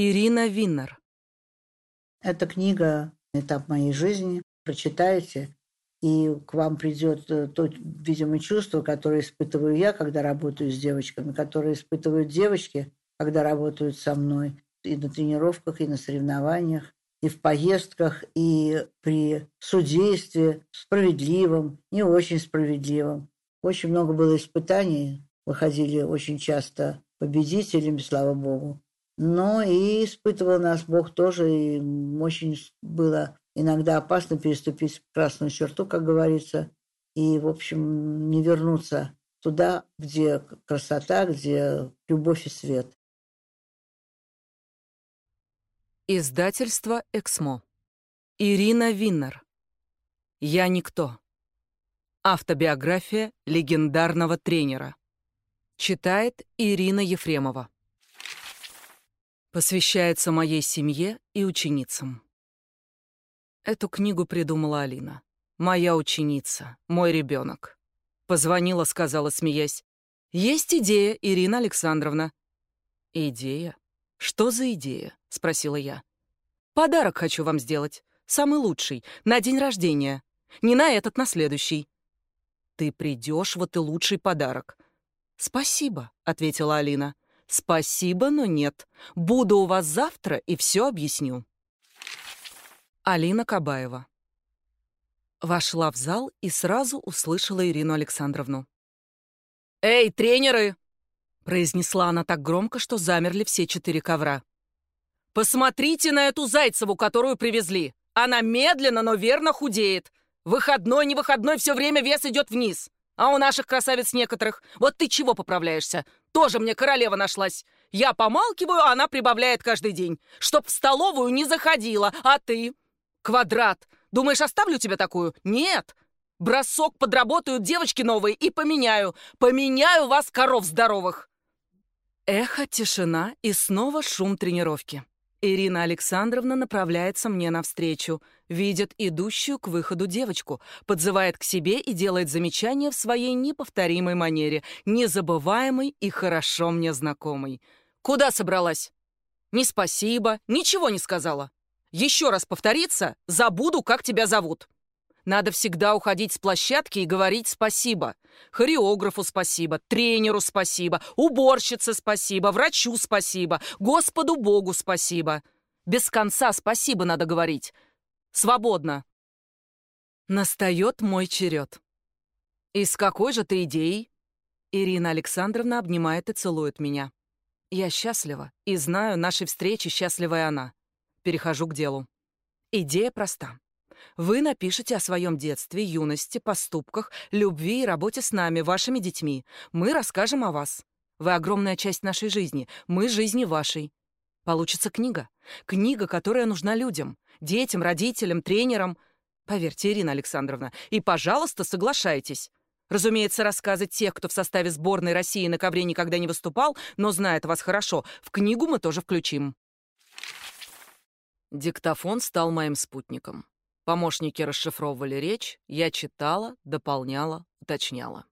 Ирина Виннер. Эта книга – этап моей жизни. Прочитайте, и к вам придет э, то, видимо, чувство, которое испытываю я, когда работаю с девочками, которое испытывают девочки, когда работают со мной и на тренировках, и на соревнованиях, и в поездках, и при судействе справедливом, не очень справедливом. Очень много было испытаний, выходили очень часто победителями, слава Богу. Но и испытывал нас Бог тоже, и очень было иногда опасно переступить красную черту, как говорится, и, в общем, не вернуться туда, где красота, где любовь и свет. Издательство «Эксмо». Ирина Виннер. «Я никто». Автобиография легендарного тренера. Читает Ирина Ефремова. Посвящается моей семье и ученицам. Эту книгу придумала Алина. Моя ученица, мой ребенок. Позвонила, сказала, смеясь. «Есть идея, Ирина Александровна». «Идея? Что за идея?» — спросила я. «Подарок хочу вам сделать. Самый лучший. На день рождения. Не на этот, на следующий». «Ты придешь, вот и лучший подарок». «Спасибо», — ответила Алина. «Спасибо, но нет. Буду у вас завтра и все объясню». Алина Кабаева. Вошла в зал и сразу услышала Ирину Александровну. «Эй, тренеры!» — произнесла она так громко, что замерли все четыре ковра. «Посмотрите на эту Зайцеву, которую привезли. Она медленно, но верно худеет. Выходной, не выходной, все время вес идет вниз. А у наших красавиц некоторых... Вот ты чего поправляешься? Тоже мне королева нашлась. Я помалкиваю, а она прибавляет каждый день. Чтоб в столовую не заходила. А ты? Квадрат. Думаешь, оставлю тебя такую? Нет. Бросок подработают девочки новые и поменяю. Поменяю вас, коров здоровых. Эхо, тишина и снова шум тренировки. Ирина Александровна направляется мне навстречу, видит идущую к выходу девочку, подзывает к себе и делает замечание в своей неповторимой манере, незабываемой и хорошо мне знакомой. «Куда собралась?» «Ни спасибо, ничего не сказала. Еще раз повторится, забуду, как тебя зовут. Надо всегда уходить с площадки и говорить спасибо. Хореографу спасибо, тренеру спасибо, уборщице спасибо, врачу спасибо, Господу Богу спасибо. Без конца спасибо надо говорить. Свободно. Настает мой черед. «И с какой же ты идеей?» Ирина Александровна обнимает и целует меня. Я счастлива и знаю, нашей встречи счастливая она. Перехожу к делу. Идея проста. Вы напишите о своем детстве, юности, поступках, любви и работе с нами, вашими детьми. Мы расскажем о вас. Вы огромная часть нашей жизни, мы жизни вашей. Получится книга. Книга, которая нужна людям, детям, родителям, тренерам. Поверьте, Ирина Александровна, и, пожалуйста, соглашайтесь. Разумеется, рассказы тех, кто в составе сборной России на ковре никогда не выступал, но знает вас хорошо, в книгу мы тоже включим. Диктофон стал моим спутником. Помощники расшифровывали речь, я читала, дополняла, уточняла.